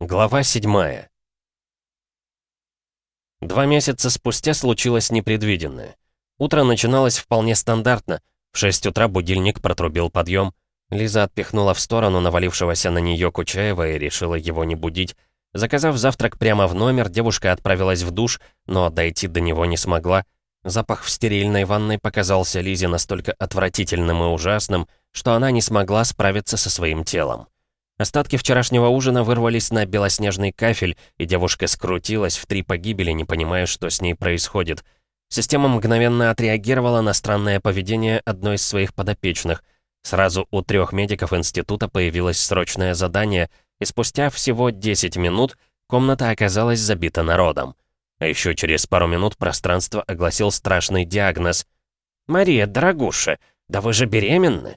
Глава 7 Два месяца спустя случилось непредвиденное. Утро начиналось вполне стандартно. В 6 утра будильник протрубил подъем. Лиза отпихнула в сторону навалившегося на нее Кучаева и решила его не будить. Заказав завтрак прямо в номер, девушка отправилась в душ, но дойти до него не смогла. Запах в стерильной ванной показался Лизе настолько отвратительным и ужасным, что она не смогла справиться со своим телом. Остатки вчерашнего ужина вырвались на белоснежный кафель, и девушка скрутилась в три погибели, не понимая, что с ней происходит. Система мгновенно отреагировала на странное поведение одной из своих подопечных. Сразу у трех медиков института появилось срочное задание, и спустя всего 10 минут комната оказалась забита народом. А еще через пару минут пространство огласил страшный диагноз. «Мария, дорогуша, да вы же беременны!»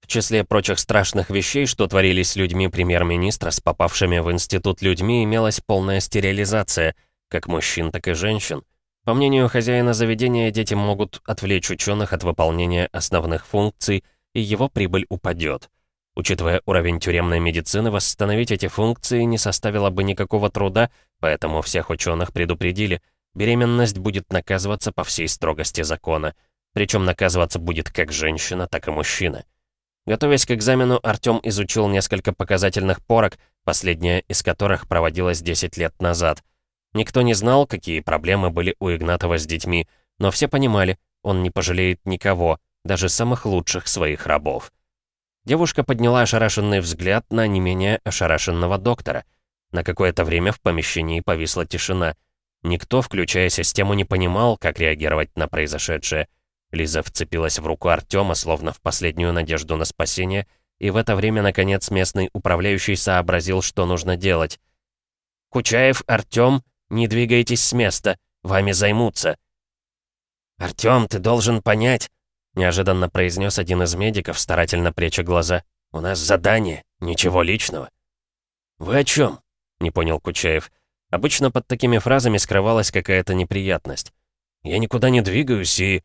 В числе прочих страшных вещей, что творились с людьми премьер-министра, с попавшими в институт людьми, имелась полная стерилизация, как мужчин, так и женщин. По мнению хозяина заведения, дети могут отвлечь ученых от выполнения основных функций, и его прибыль упадет. Учитывая уровень тюремной медицины, восстановить эти функции не составило бы никакого труда, поэтому всех ученых предупредили, беременность будет наказываться по всей строгости закона. Причем наказываться будет как женщина, так и мужчина. Готовясь к экзамену, Артём изучил несколько показательных порок, последняя из которых проводилась 10 лет назад. Никто не знал, какие проблемы были у Игнатова с детьми, но все понимали, он не пожалеет никого, даже самых лучших своих рабов. Девушка подняла ошарашенный взгляд на не менее ошарашенного доктора. На какое-то время в помещении повисла тишина. Никто, включая систему, не понимал, как реагировать на произошедшее. Лиза вцепилась в руку Артема, словно в последнюю надежду на спасение, и в это время, наконец, местный управляющий сообразил, что нужно делать. «Кучаев, Артем, не двигайтесь с места, вами займутся». «Артем, ты должен понять», — неожиданно произнес один из медиков, старательно пряча глаза. «У нас задание, ничего личного». «Вы о чем?» — не понял Кучаев. Обычно под такими фразами скрывалась какая-то неприятность. «Я никуда не двигаюсь и...»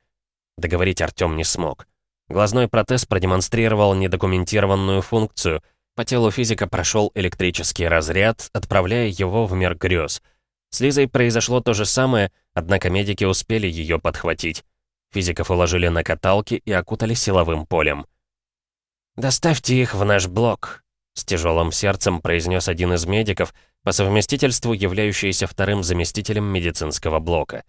Договорить Артём не смог. Глазной протез продемонстрировал недокументированную функцию. По телу физика прошел электрический разряд, отправляя его в мир грез. С Лизой произошло то же самое, однако медики успели ее подхватить. Физиков уложили на каталки и окутали силовым полем. «Доставьте их в наш блок», — с тяжелым сердцем произнес один из медиков, по совместительству являющийся вторым заместителем медицинского блока.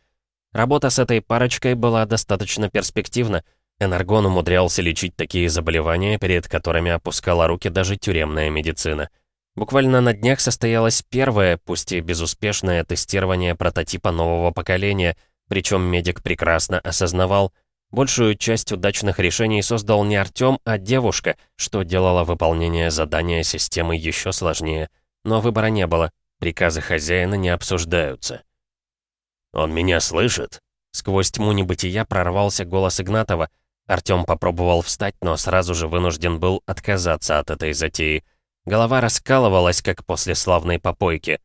Работа с этой парочкой была достаточно перспективна. Энаргон умудрялся лечить такие заболевания, перед которыми опускала руки даже тюремная медицина. Буквально на днях состоялось первое, пусть и безуспешное, тестирование прототипа нового поколения, причем медик прекрасно осознавал, большую часть удачных решений создал не Артём, а девушка, что делало выполнение задания системы еще сложнее. Но выбора не было, приказы хозяина не обсуждаются. «Он меня слышит?» Сквозь тьму небытия прорвался голос Игнатова. Артём попробовал встать, но сразу же вынужден был отказаться от этой затеи. Голова раскалывалась, как после славной попойки.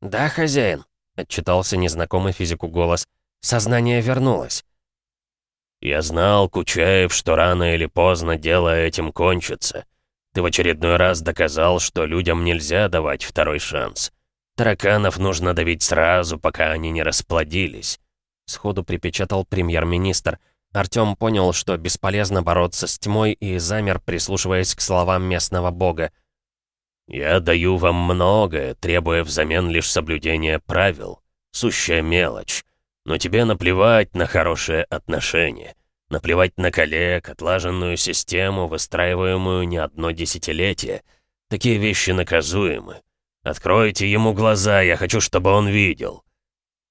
«Да, хозяин», — отчитался незнакомый физику голос. «Сознание вернулось». «Я знал, Кучаев, что рано или поздно дело этим кончится. Ты в очередной раз доказал, что людям нельзя давать второй шанс. Тараканов нужно давить сразу, пока они не расплодились», — сходу припечатал премьер-министр. Артём понял, что бесполезно бороться с тьмой и замер, прислушиваясь к словам местного бога. «Я даю вам многое, требуя взамен лишь соблюдения правил. Сущая мелочь. Но тебе наплевать на хорошие отношения. Наплевать на коллег, отлаженную систему, выстраиваемую не одно десятилетие. Такие вещи наказуемы. «Откройте ему глаза, я хочу, чтобы он видел».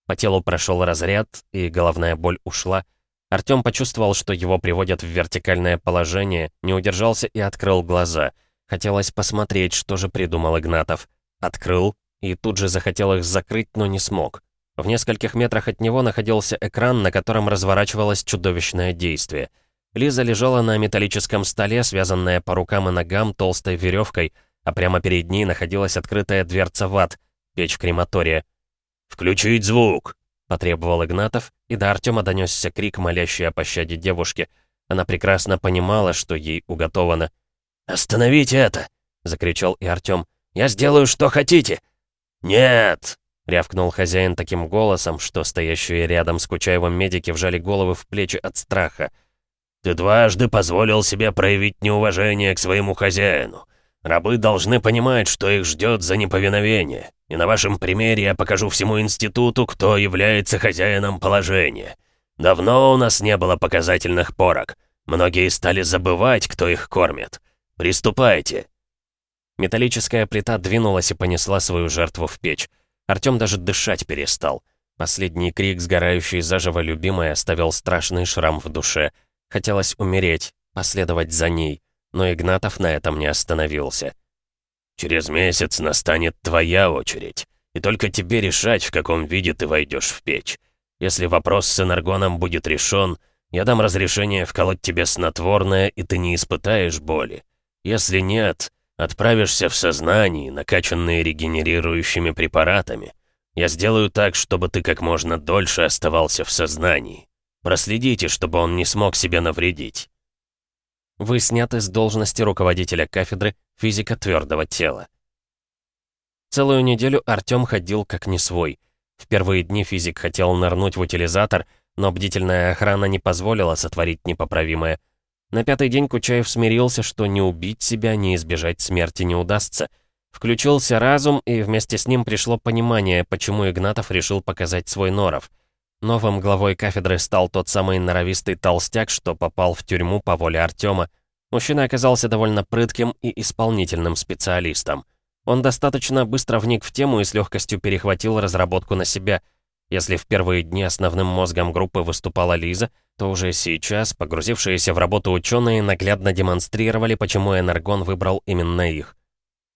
По телу прошел разряд, и головная боль ушла. Артём почувствовал, что его приводят в вертикальное положение, не удержался и открыл глаза. Хотелось посмотреть, что же придумал Игнатов. Открыл, и тут же захотел их закрыть, но не смог. В нескольких метрах от него находился экран, на котором разворачивалось чудовищное действие. Лиза лежала на металлическом столе, связанная по рукам и ногам толстой веревкой, а прямо перед ней находилась открытая дверца в ад, печь крематория. «Включить звук!» — потребовал Игнатов, и до Артема донесся крик, молящий о пощаде девушки. Она прекрасно понимала, что ей уготовано. «Остановите это!» — закричал и Артем. Я сделаю, что хотите!» «Нет!» — рявкнул хозяин таким голосом, что стоящие рядом с Кучаевым медики вжали головы в плечи от страха. «Ты дважды позволил себе проявить неуважение к своему хозяину. Рабы должны понимать, что их ждет за неповиновение. И на вашем примере я покажу всему институту, кто является хозяином положения. Давно у нас не было показательных порок. Многие стали забывать, кто их кормит. Приступайте. Металлическая плита двинулась и понесла свою жертву в печь. Артём даже дышать перестал. Последний крик, сгорающий заживо любимой, оставил страшный шрам в душе. Хотелось умереть, последовать за ней но Игнатов на этом не остановился. «Через месяц настанет твоя очередь, и только тебе решать, в каком виде ты войдешь в печь. Если вопрос с энергоном будет решен, я дам разрешение вколоть тебе снотворное, и ты не испытаешь боли. Если нет, отправишься в сознание, накачанные регенерирующими препаратами. Я сделаю так, чтобы ты как можно дольше оставался в сознании. Проследите, чтобы он не смог себе навредить. Вы сняты с должности руководителя кафедры физика твердого тела. Целую неделю Артём ходил как не свой. В первые дни физик хотел нырнуть в утилизатор, но бдительная охрана не позволила сотворить непоправимое. На пятый день Кучаев смирился, что не убить себя, не избежать смерти не удастся. Включился разум, и вместе с ним пришло понимание, почему Игнатов решил показать свой норов. Новым главой кафедры стал тот самый норовистый толстяк, что попал в тюрьму по воле Артема. Мужчина оказался довольно прытким и исполнительным специалистом. Он достаточно быстро вник в тему и с легкостью перехватил разработку на себя. Если в первые дни основным мозгом группы выступала Лиза, то уже сейчас погрузившиеся в работу ученые наглядно демонстрировали, почему Энергон выбрал именно их.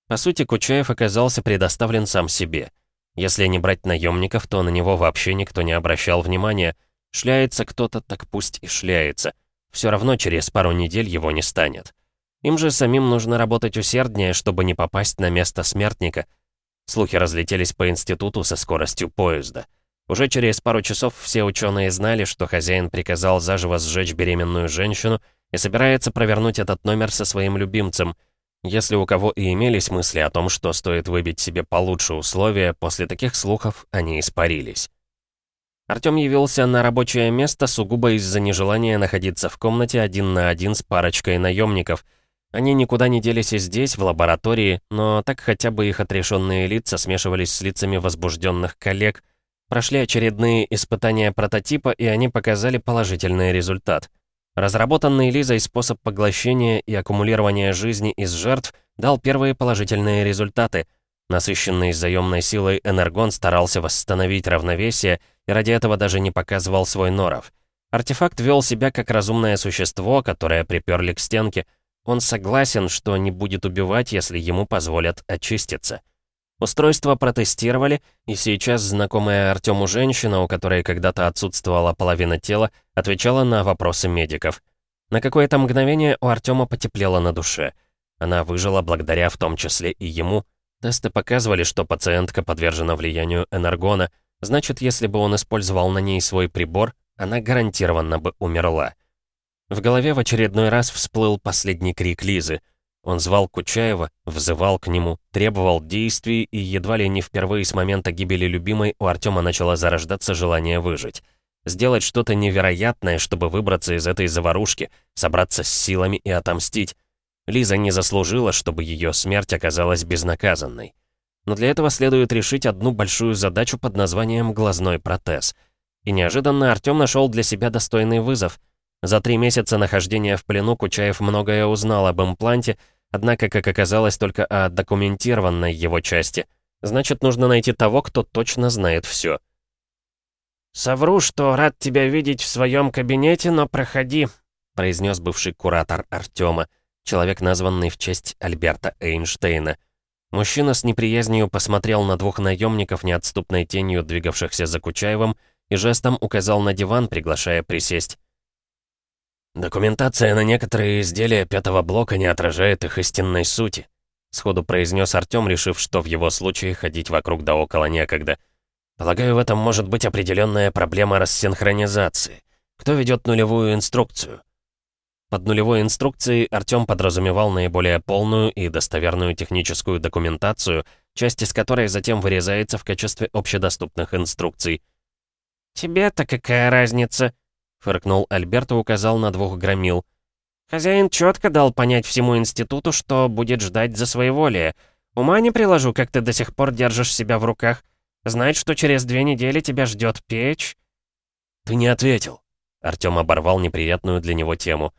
По сути, Кучаев оказался предоставлен сам себе — если не брать наемников, то на него вообще никто не обращал внимания. Шляется кто-то, так пусть и шляется. Все равно через пару недель его не станет. Им же самим нужно работать усерднее, чтобы не попасть на место смертника. Слухи разлетелись по институту со скоростью поезда. Уже через пару часов все ученые знали, что хозяин приказал заживо сжечь беременную женщину и собирается провернуть этот номер со своим любимцем — если у кого и имелись мысли о том, что стоит выбить себе получше условия, после таких слухов они испарились. Артём явился на рабочее место сугубо из-за нежелания находиться в комнате один на один с парочкой наемников. Они никуда не делись и здесь, в лаборатории, но так хотя бы их отрешенные лица смешивались с лицами возбужденных коллег. Прошли очередные испытания прототипа, и они показали положительный результат — Разработанный Лизой способ поглощения и аккумулирования жизни из жертв дал первые положительные результаты. Насыщенный заемной силой Энергон старался восстановить равновесие и ради этого даже не показывал свой норов. Артефакт вел себя как разумное существо, которое приперли к стенке. Он согласен, что не будет убивать, если ему позволят очиститься. Устройство протестировали, и сейчас знакомая Артему женщина, у которой когда-то отсутствовала половина тела, отвечала на вопросы медиков. На какое-то мгновение у Артема потеплело на душе. Она выжила благодаря в том числе и ему. Тесты показывали, что пациентка подвержена влиянию энергона, значит, если бы он использовал на ней свой прибор, она гарантированно бы умерла. В голове в очередной раз всплыл последний крик Лизы — он звал Кучаева, взывал к нему, требовал действий, и едва ли не впервые с момента гибели любимой у Артема начало зарождаться желание выжить. Сделать что-то невероятное, чтобы выбраться из этой заварушки, собраться с силами и отомстить. Лиза не заслужила, чтобы ее смерть оказалась безнаказанной. Но для этого следует решить одну большую задачу под названием «глазной протез». И неожиданно Артем нашел для себя достойный вызов. За три месяца нахождения в плену Кучаев многое узнал об импланте, Однако, как оказалось, только о документированной его части. Значит, нужно найти того, кто точно знает все. «Совру, что рад тебя видеть в своем кабинете, но проходи», произнес бывший куратор Артема, человек, названный в честь Альберта Эйнштейна. Мужчина с неприязнью посмотрел на двух наемников, неотступной тенью двигавшихся за Кучаевым, и жестом указал на диван, приглашая присесть. «Документация на некоторые изделия пятого блока не отражает их истинной сути», сходу произнес Артём, решив, что в его случае ходить вокруг да около некогда. «Полагаю, в этом может быть определенная проблема рассинхронизации. Кто ведет нулевую инструкцию?» Под нулевой инструкцией Артём подразумевал наиболее полную и достоверную техническую документацию, часть из которой затем вырезается в качестве общедоступных инструкций. «Тебе-то какая разница?» — фыркнул Альберт и указал на двух громил. «Хозяин четко дал понять всему институту, что будет ждать за своеволие. Ума не приложу, как ты до сих пор держишь себя в руках. Знать, что через две недели тебя ждет печь...» «Ты не ответил». Артём оборвал неприятную для него тему.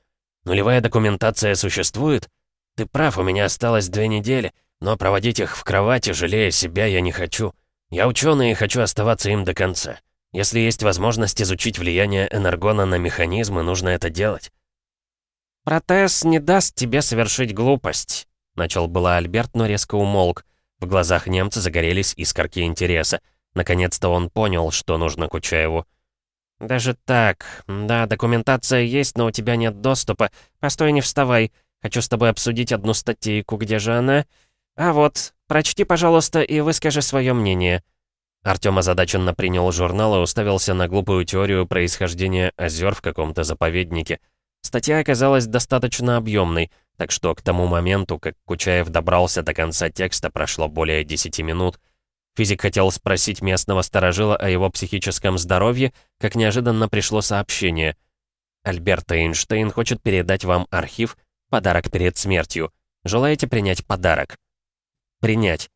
Нулевая документация существует? Ты прав, у меня осталось две недели, но проводить их в кровати, жалея себя, я не хочу. Я ученый и хочу оставаться им до конца. Если есть возможность изучить влияние энергона на механизмы, нужно это делать. «Протез не даст тебе совершить глупость», — начал было Альберт, но резко умолк. В глазах немца загорелись искорки интереса. Наконец-то он понял, что нужно Кучаеву. «Даже так. Да, документация есть, но у тебя нет доступа. Постой, не вставай. Хочу с тобой обсудить одну статейку. Где же она? А вот, прочти, пожалуйста, и выскажи свое мнение». Артём озадаченно принял журнал и уставился на глупую теорию происхождения озер в каком-то заповеднике. Статья оказалась достаточно объемной, так что к тому моменту, как Кучаев добрался до конца текста, прошло более 10 минут — Физик хотел спросить местного сторожила о его психическом здоровье, как неожиданно пришло сообщение. «Альберт Эйнштейн хочет передать вам архив, подарок перед смертью. Желаете принять подарок?» «Принять».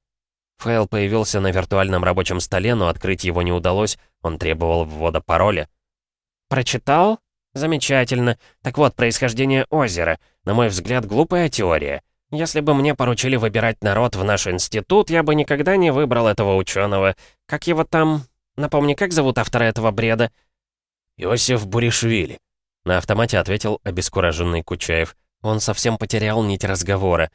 Файл появился на виртуальном рабочем столе, но открыть его не удалось, он требовал ввода пароля. «Прочитал? Замечательно. Так вот, происхождение озера. На мой взгляд, глупая теория. Если бы мне поручили выбирать народ в наш институт, я бы никогда не выбрал этого ученого. Как его там... Напомни, как зовут автора этого бреда?» «Иосиф Буришвили», — на автомате ответил обескураженный Кучаев. Он совсем потерял нить разговора.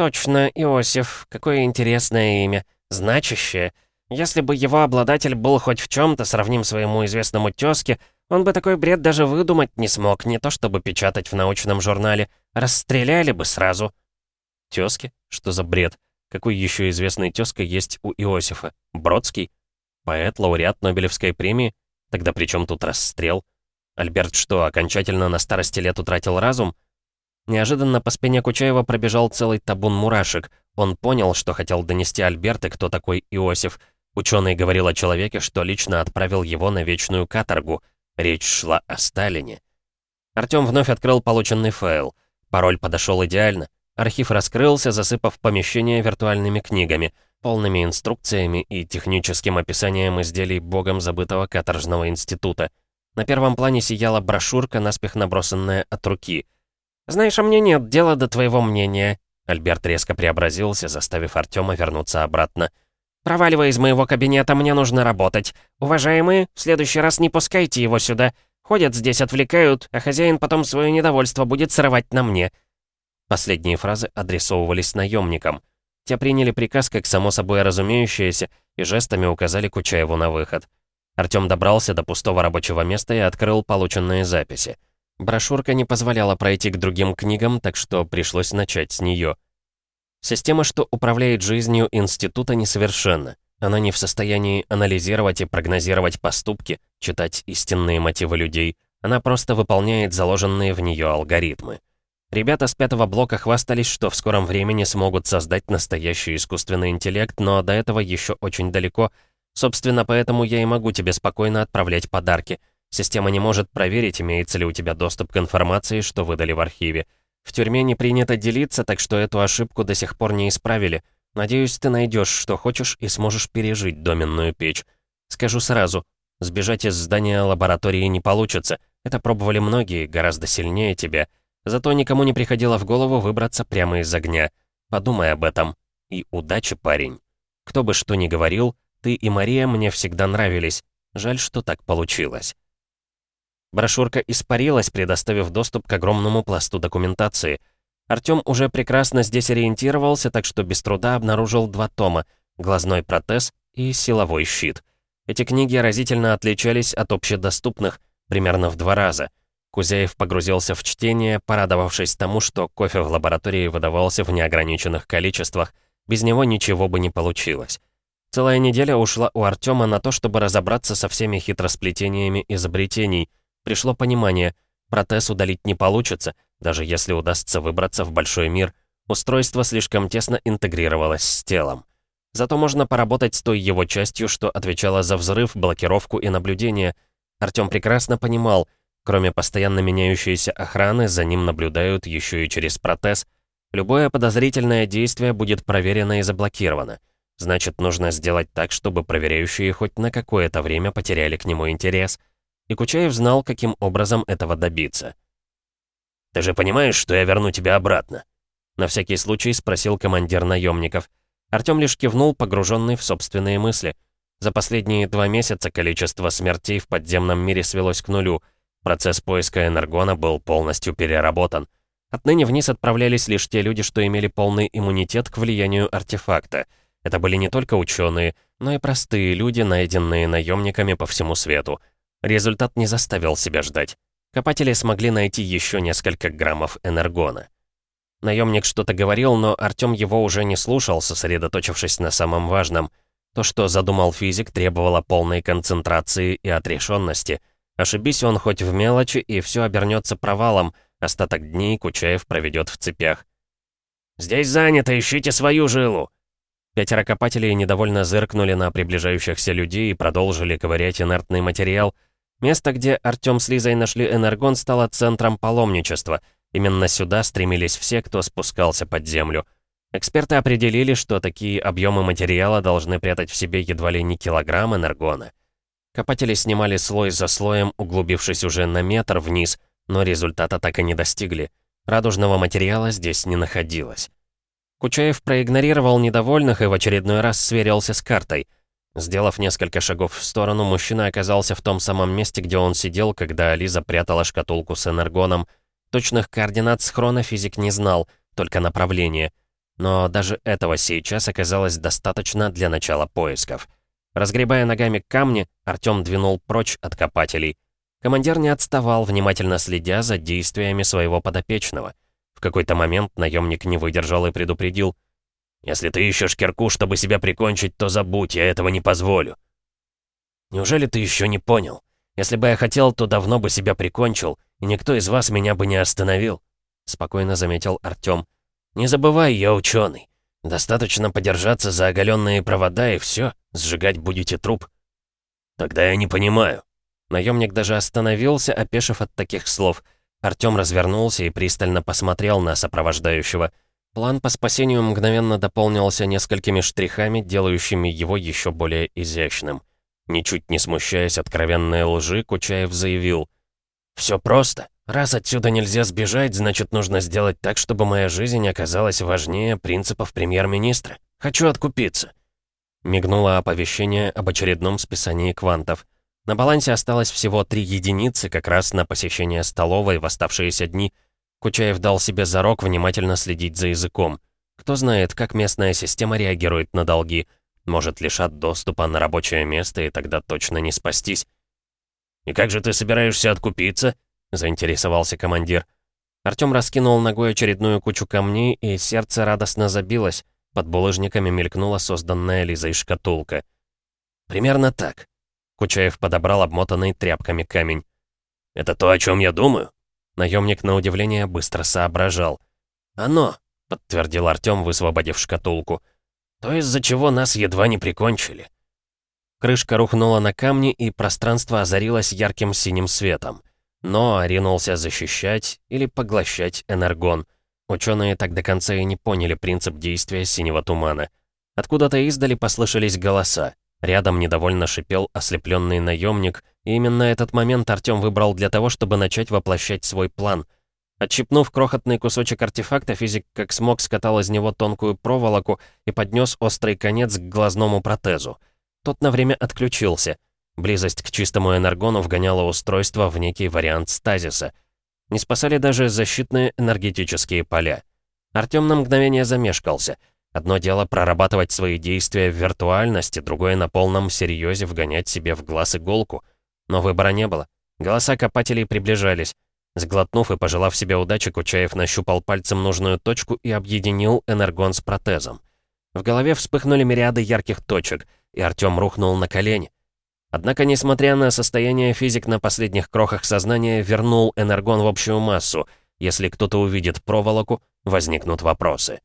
«Точно, Иосиф. Какое интересное имя. Значащее. Если бы его обладатель был хоть в чем то сравним своему известному тезке, он бы такой бред даже выдумать не смог, не то чтобы печатать в научном журнале. Расстреляли бы сразу». Тёзки? Что за бред? Какой еще известный тезка есть у Иосифа? Бродский? Поэт, лауреат Нобелевской премии? Тогда при чем тут расстрел? Альберт что, окончательно на старости лет утратил разум? Неожиданно по спине Кучаева пробежал целый табун мурашек. Он понял, что хотел донести Альберт кто такой Иосиф. Ученый говорил о человеке, что лично отправил его на вечную каторгу. Речь шла о Сталине. Артём вновь открыл полученный файл. Пароль подошел идеально. Архив раскрылся, засыпав помещение виртуальными книгами, полными инструкциями и техническим описанием изделий богом забытого каторжного института. На первом плане сияла брошюрка, наспех набросанная от руки. «Знаешь, а мне нет дела до твоего мнения». Альберт резко преобразился, заставив Артема вернуться обратно. «Проваливай из моего кабинета, мне нужно работать. Уважаемые, в следующий раз не пускайте его сюда. Ходят здесь, отвлекают, а хозяин потом свое недовольство будет срывать на мне. Последние фразы адресовывались наемникам. Те приняли приказ как само собой разумеющееся и жестами указали Кучаеву на выход. Артём добрался до пустого рабочего места и открыл полученные записи. Брошюрка не позволяла пройти к другим книгам, так что пришлось начать с неё. Система, что управляет жизнью института, несовершенна. Она не в состоянии анализировать и прогнозировать поступки, читать истинные мотивы людей. Она просто выполняет заложенные в неё алгоритмы. Ребята с пятого блока хвастались, что в скором времени смогут создать настоящий искусственный интеллект, но до этого еще очень далеко. Собственно, поэтому я и могу тебе спокойно отправлять подарки. Система не может проверить, имеется ли у тебя доступ к информации, что выдали в архиве. В тюрьме не принято делиться, так что эту ошибку до сих пор не исправили. Надеюсь, ты найдешь, что хочешь, и сможешь пережить доменную печь. Скажу сразу, сбежать из здания лаборатории не получится. Это пробовали многие, гораздо сильнее тебя. Зато никому не приходило в голову выбраться прямо из огня. Подумай об этом. И удачи, парень. Кто бы что ни говорил, ты и Мария мне всегда нравились. Жаль, что так получилось. Брошюрка испарилась, предоставив доступ к огромному пласту документации. Артём уже прекрасно здесь ориентировался, так что без труда обнаружил два тома «Глазной протез» и «Силовой щит». Эти книги разительно отличались от общедоступных, примерно в два раза — Кузяев погрузился в чтение, порадовавшись тому, что кофе в лаборатории выдавался в неограниченных количествах. Без него ничего бы не получилось. Целая неделя ушла у Артема на то, чтобы разобраться со всеми хитросплетениями изобретений. Пришло понимание, протез удалить не получится, Даже если удастся выбраться в большой мир, устройство слишком тесно интегрировалось с телом. Зато можно поработать с той его частью, что отвечала за взрыв, блокировку и наблюдение. Артём прекрасно понимал, кроме постоянно меняющейся охраны, за ним наблюдают еще и через протез. Любое подозрительное действие будет проверено и заблокировано. Значит, нужно сделать так, чтобы проверяющие хоть на какое-то время потеряли к нему интерес. И Кучаев знал, каким образом этого добиться. «Ты же понимаешь, что я верну тебя обратно?» На всякий случай спросил командир наемников. Артём лишь кивнул, погруженный в собственные мысли. За последние два месяца количество смертей в подземном мире свелось к нулю. Процесс поиска энергона был полностью переработан. Отныне вниз отправлялись лишь те люди, что имели полный иммунитет к влиянию артефакта — это были не только ученые, но и простые люди, найденные наемниками по всему свету. Результат не заставил себя ждать. Копатели смогли найти еще несколько граммов энергона. Наемник что-то говорил, но Артём его уже не слушал, сосредоточившись на самом важном. То, что задумал физик, требовало полной концентрации и отрешенности. Ошибись он хоть в мелочи, и все обернется провалом. Остаток дней Кучаев проведет в цепях. «Здесь занято, ищите свою жилу!» Пятеро копателей недовольно зыркнули на приближающихся людей и продолжили ковырять инертный материал. Место, где Артём с Лизой нашли энергон, стало центром паломничества. Именно сюда стремились все, кто спускался под землю. Эксперты определили, что такие объемы материала должны прятать в себе едва ли не килограмм энергона. Копатели снимали слой за слоем, углубившись уже на метр вниз, но результата так и не достигли. Радужного материала здесь не находилось. Кучаев проигнорировал недовольных и в очередной раз сверился с картой. Сделав несколько шагов в сторону, мужчина оказался в том самом месте, где он сидел, когда Лиза прятала шкатулку с энергоном. Точных координат схрона физик не знал, только направление. Но даже этого сейчас оказалось достаточно для начала поисков. Разгребая ногами камни, Артём двинул прочь от копателей. Командир не отставал, внимательно следя за действиями своего подопечного — в какой-то момент наемник не выдержал и предупредил. «Если ты ищешь кирку, чтобы себя прикончить, то забудь, я этого не позволю». «Неужели ты еще не понял? Если бы я хотел, то давно бы себя прикончил, и никто из вас меня бы не остановил», — спокойно заметил Артём. «Не забывай, я ученый. Достаточно подержаться за оголенные провода, и все, сжигать будете труп». «Тогда я не понимаю». Наемник даже остановился, опешив от таких слов — Артём развернулся и пристально посмотрел на сопровождающего. План по спасению мгновенно дополнился несколькими штрихами, делающими его еще более изящным. Ничуть не смущаясь откровенной лжи, Кучаев заявил. «Все просто. Раз отсюда нельзя сбежать, значит, нужно сделать так, чтобы моя жизнь оказалась важнее принципов премьер-министра. Хочу откупиться». Мигнуло оповещение об очередном списании квантов. На балансе осталось всего три единицы как раз на посещение столовой в оставшиеся дни. Кучаев дал себе зарок внимательно следить за языком. Кто знает, как местная система реагирует на долги. Может, лишат доступа на рабочее место, и тогда точно не спастись. «И как же ты собираешься откупиться?» — заинтересовался командир. Артём раскинул ногой очередную кучу камней, и сердце радостно забилось. Под булыжниками мелькнула созданная Лизой шкатулка. «Примерно так. Кучаев подобрал обмотанный тряпками камень. «Это то, о чем я думаю?» Наемник на удивление быстро соображал. «Оно», — подтвердил Артём, высвободив шкатулку. «То, из-за чего нас едва не прикончили». Крышка рухнула на камни, и пространство озарилось ярким синим светом. Но ринулся защищать или поглощать энергон. Ученые так до конца и не поняли принцип действия синего тумана. Откуда-то издали послышались голоса. Рядом недовольно шипел ослепленный наемник, и именно этот момент Артём выбрал для того, чтобы начать воплощать свой план. Отщипнув крохотный кусочек артефакта, физик как смог скатал из него тонкую проволоку и поднес острый конец к глазному протезу. Тот на время отключился. Близость к чистому энергону вгоняла устройство в некий вариант стазиса. Не спасали даже защитные энергетические поля. Артём на мгновение замешкался — Одно дело прорабатывать свои действия в виртуальности, другое на полном серьезе вгонять себе в глаз иголку. Но выбора не было. Голоса копателей приближались. Сглотнув и пожелав себе удачи, Кучаев нащупал пальцем нужную точку и объединил энергон с протезом. В голове вспыхнули мириады ярких точек, и Артём рухнул на колени. Однако, несмотря на состояние, физик на последних крохах сознания вернул энергон в общую массу. Если кто-то увидит проволоку, возникнут вопросы.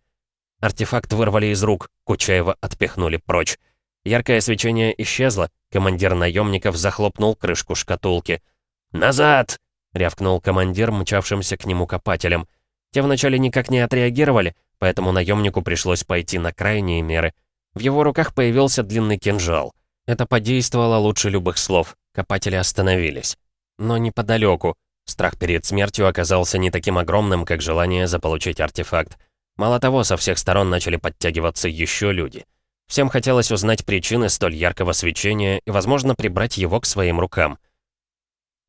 Артефакт вырвали из рук, Кучаева отпихнули прочь. Яркое свечение исчезло, командир наемников захлопнул крышку шкатулки. «Назад!» — рявкнул командир, мчавшимся к нему копателям. Те вначале никак не отреагировали, поэтому наемнику пришлось пойти на крайние меры. В его руках появился длинный кинжал. Это подействовало лучше любых слов. Копатели остановились. Но неподалеку. Страх перед смертью оказался не таким огромным, как желание заполучить артефакт. Мало того, со всех сторон начали подтягиваться еще люди. Всем хотелось узнать причины столь яркого свечения и, возможно, прибрать его к своим рукам.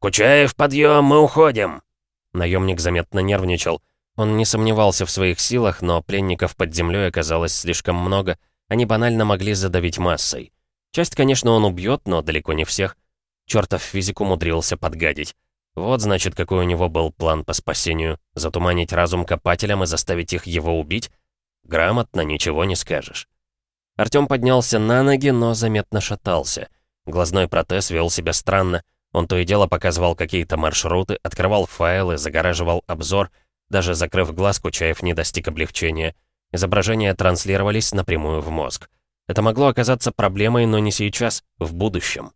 «Кучаев, подъем, мы уходим!» Наемник заметно нервничал. Он не сомневался в своих силах, но пленников под землей оказалось слишком много. Они банально могли задавить массой. Часть, конечно, он убьет, но далеко не всех. Чертов физик умудрился подгадить. Вот, значит, какой у него был план по спасению. Затуманить разум копателям и заставить их его убить? Грамотно, ничего не скажешь. Артём поднялся на ноги, но заметно шатался. Глазной протез вел себя странно. Он то и дело показывал какие-то маршруты, открывал файлы, загораживал обзор. Даже закрыв глаз, Кучаев не достиг облегчения. Изображения транслировались напрямую в мозг. Это могло оказаться проблемой, но не сейчас, в будущем.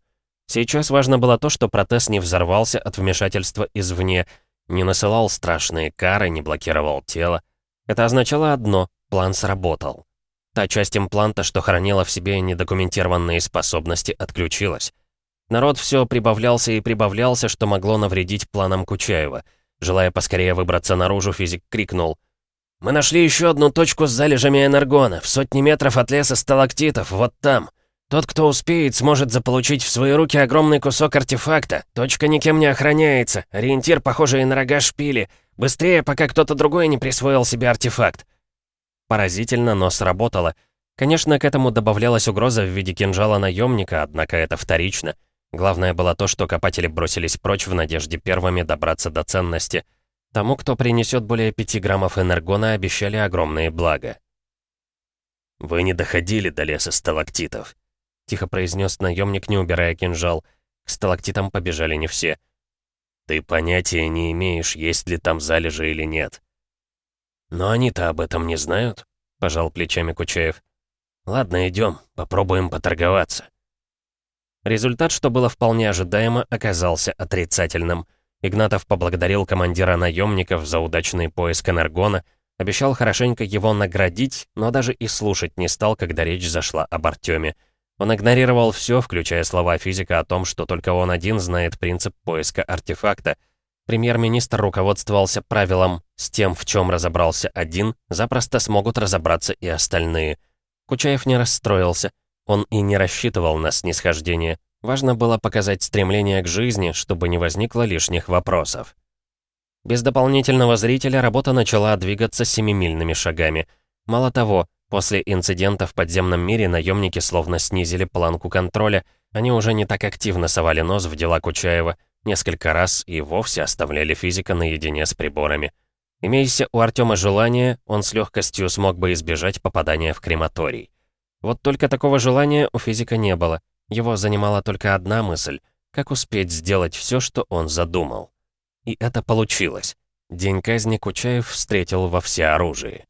Сейчас важно было то, что протез не взорвался от вмешательства извне, не насылал страшные кары, не блокировал тело. Это означало одно — план сработал. Та часть импланта, что хранила в себе недокументированные способности, отключилась. Народ все прибавлялся и прибавлялся, что могло навредить планам Кучаева. Желая поскорее выбраться наружу, физик крикнул. «Мы нашли еще одну точку с залежами энергона, в сотни метров от леса сталактитов, вот там. Тот, кто успеет, сможет заполучить в свои руки огромный кусок артефакта. Точка никем не охраняется, ориентир, похожий на рога шпили. Быстрее, пока кто-то другой не присвоил себе артефакт. Поразительно, но сработало. Конечно, к этому добавлялась угроза в виде кинжала наемника, однако это вторично. Главное было то, что копатели бросились прочь в надежде первыми добраться до ценности. Тому, кто принесет более пяти граммов энергона, обещали огромные блага. «Вы не доходили до леса сталактитов», — тихо произнес наемник, не убирая кинжал. К сталактитам побежали не все. «Ты понятия не имеешь, есть ли там залежи или нет. «Но они-то об этом не знают», — пожал плечами Кучаев. «Ладно, идем, попробуем поторговаться». Результат, что было вполне ожидаемо, оказался отрицательным. Игнатов поблагодарил командира наемников за удачный поиск энергона, обещал хорошенько его наградить, но даже и слушать не стал, когда речь зашла об Артеме. Он игнорировал все, включая слова физика о том, что только он один знает принцип поиска артефакта — Премьер-министр руководствовался правилом «с тем, в чем разобрался один, запросто смогут разобраться и остальные». Кучаев не расстроился. Он и не рассчитывал на снисхождение. Важно было показать стремление к жизни, чтобы не возникло лишних вопросов. Без дополнительного зрителя работа начала двигаться семимильными шагами. Мало того, после инцидента в подземном мире наемники словно снизили планку контроля, они уже не так активно совали нос в дела Кучаева, Несколько раз и вовсе оставляли физика наедине с приборами. Имейся у Артема желание, он с легкостью смог бы избежать попадания в крематорий. Вот только такого желания у физика не было. Его занимала только одна мысль — как успеть сделать все, что он задумал. И это получилось. День казни Кучаев встретил во всеоружии.